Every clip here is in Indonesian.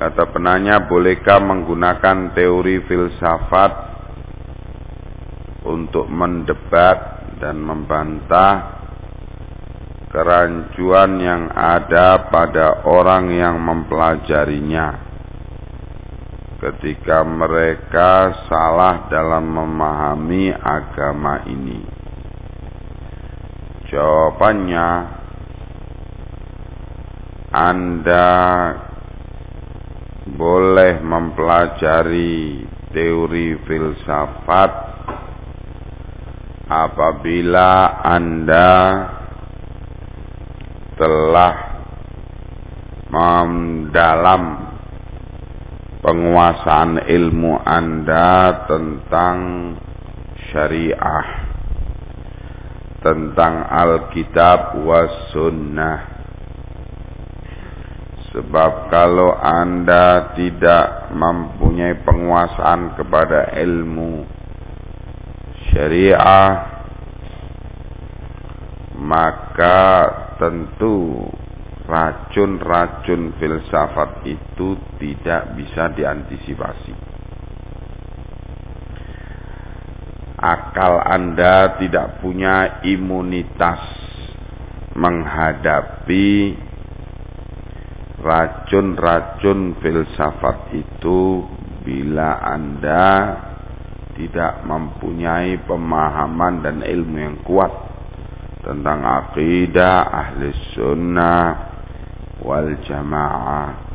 Kata penanya, bolehkah menggunakan teori filsafat untuk mendebat dan membantah kerancuan yang ada pada orang yang mempelajarinya ketika mereka salah dalam memahami agama ini? Jawabannya, Anda boleh mempelajari teori filsafat apabila Anda telah mendalam penguasaan ilmu Anda tentang syariah tentang Alkitab was sunnah Sebab kalau Anda tidak mempunyai penguasaan kepada ilmu syariah maka tentu racun-racun filsafat itu tidak bisa diantisipasi. Akal Anda tidak punya imunitas menghadapi racun-racun filsafat itu bila Anda tidak mempunyai pemahaman dan ilmu yang kuat tentang akidah ahli sunnah wal jamaah.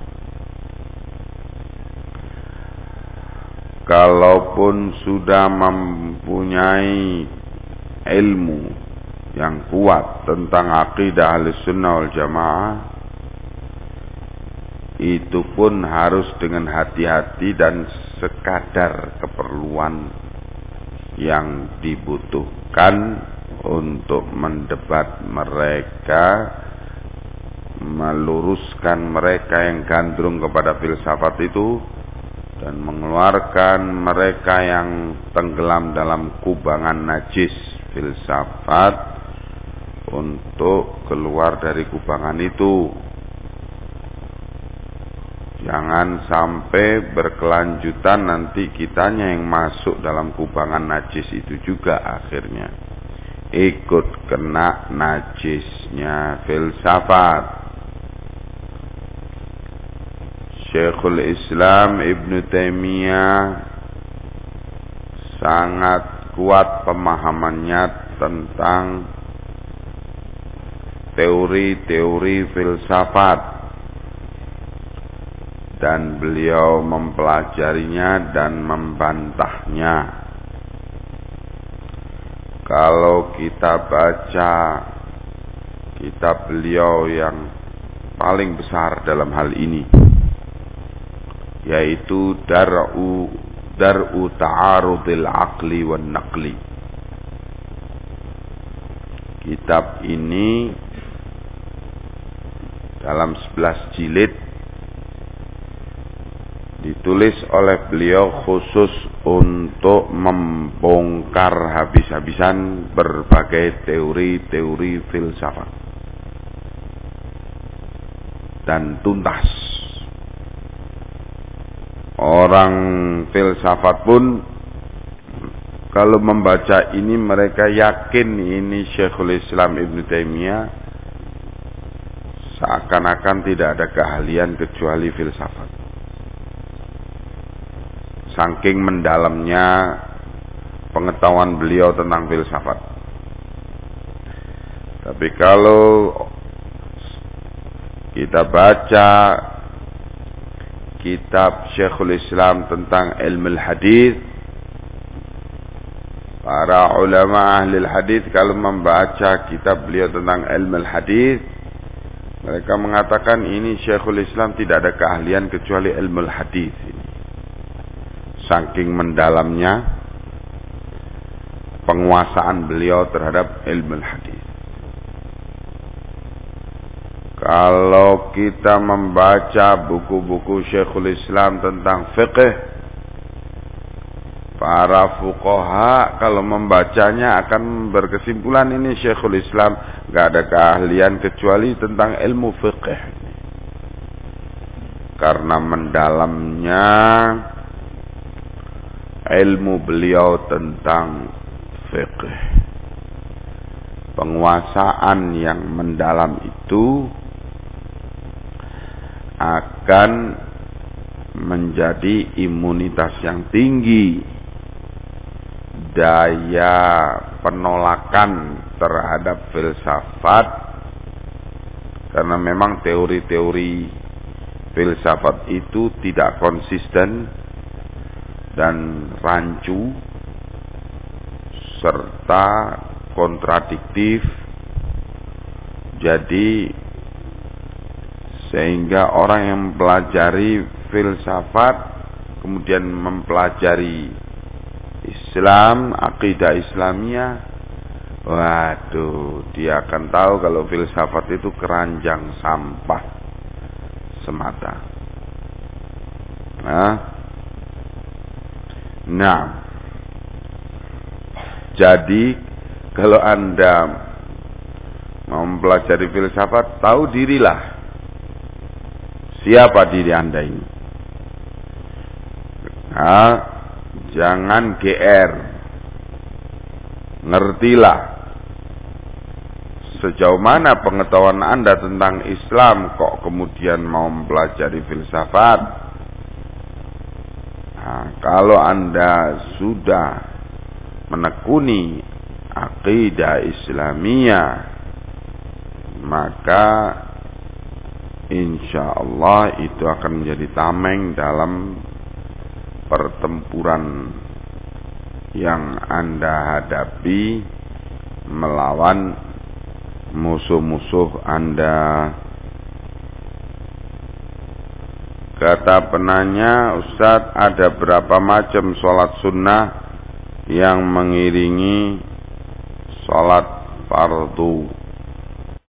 Kalaupun sudah mempunyai ilmu yang kuat tentang akidah ahli sunnah wal jamaah, itu pun harus dengan hati-hati dan sekadar keperluan yang dibutuhkan untuk mendebat mereka meluruskan mereka yang gandrung kepada filsafat itu dan mengeluarkan mereka yang tenggelam dalam kubangan najis filsafat untuk keluar dari kubangan itu Jangan sampai berkelanjutan nanti kitanya yang masuk dalam kubangan najis itu juga akhirnya. Ikut kena najisnya filsafat. Syekhul Islam Ibn Taimiyah sangat kuat pemahamannya tentang teori-teori filsafat dan beliau mempelajarinya dan membantahnya. Kalau kita baca kitab beliau yang paling besar dalam hal ini yaitu Dar'u Dar'u Ta'arudil Aqli wan Naqli. Kitab ini dalam 11 jilid ditulis oleh beliau khusus untuk membongkar habis-habisan berbagai teori-teori filsafat. Dan tuntas. Orang filsafat pun kalau membaca ini mereka yakin ini Syekhul Islam Ibn Taimiyah seakan-akan tidak ada keahlian kecuali filsafat saking mendalamnya pengetahuan beliau tentang filsafat. Tapi kalau kita baca kitab Syekhul Islam tentang ilmu hadis para ulama ahli hadis kalau membaca kitab beliau tentang ilmu hadis mereka mengatakan ini Syekhul Islam tidak ada keahlian kecuali ilmu hadis saking mendalamnya penguasaan beliau terhadap ilmu hadis. Kalau kita membaca buku-buku Syekhul Islam tentang fikih, para fukoha kalau membacanya akan berkesimpulan ini Syekhul Islam gak ada keahlian kecuali tentang ilmu fikih. karena mendalamnya ilmu beliau tentang fikih. Penguasaan yang mendalam itu akan menjadi imunitas yang tinggi daya penolakan terhadap filsafat karena memang teori-teori filsafat itu tidak konsisten dan rancu serta kontradiktif. Jadi sehingga orang yang mempelajari filsafat kemudian mempelajari Islam, akidah Islamia waduh dia akan tahu kalau filsafat itu keranjang sampah semata. Nah nah jadi kalau anda mau mempelajari filsafat tahu dirilah siapa diri anda ini Nah, jangan GR. Ngertilah sejauh mana pengetahuan Anda tentang Islam kok kemudian mau mempelajari filsafat. Nah, kalau Anda sudah menekuni akidah Islamiyah maka insya Allah itu akan menjadi tameng dalam pertempuran yang Anda hadapi melawan musuh-musuh Anda. Kata penanya, Ustadz ada berapa macam sholat sunnah yang mengiringi sholat fardu?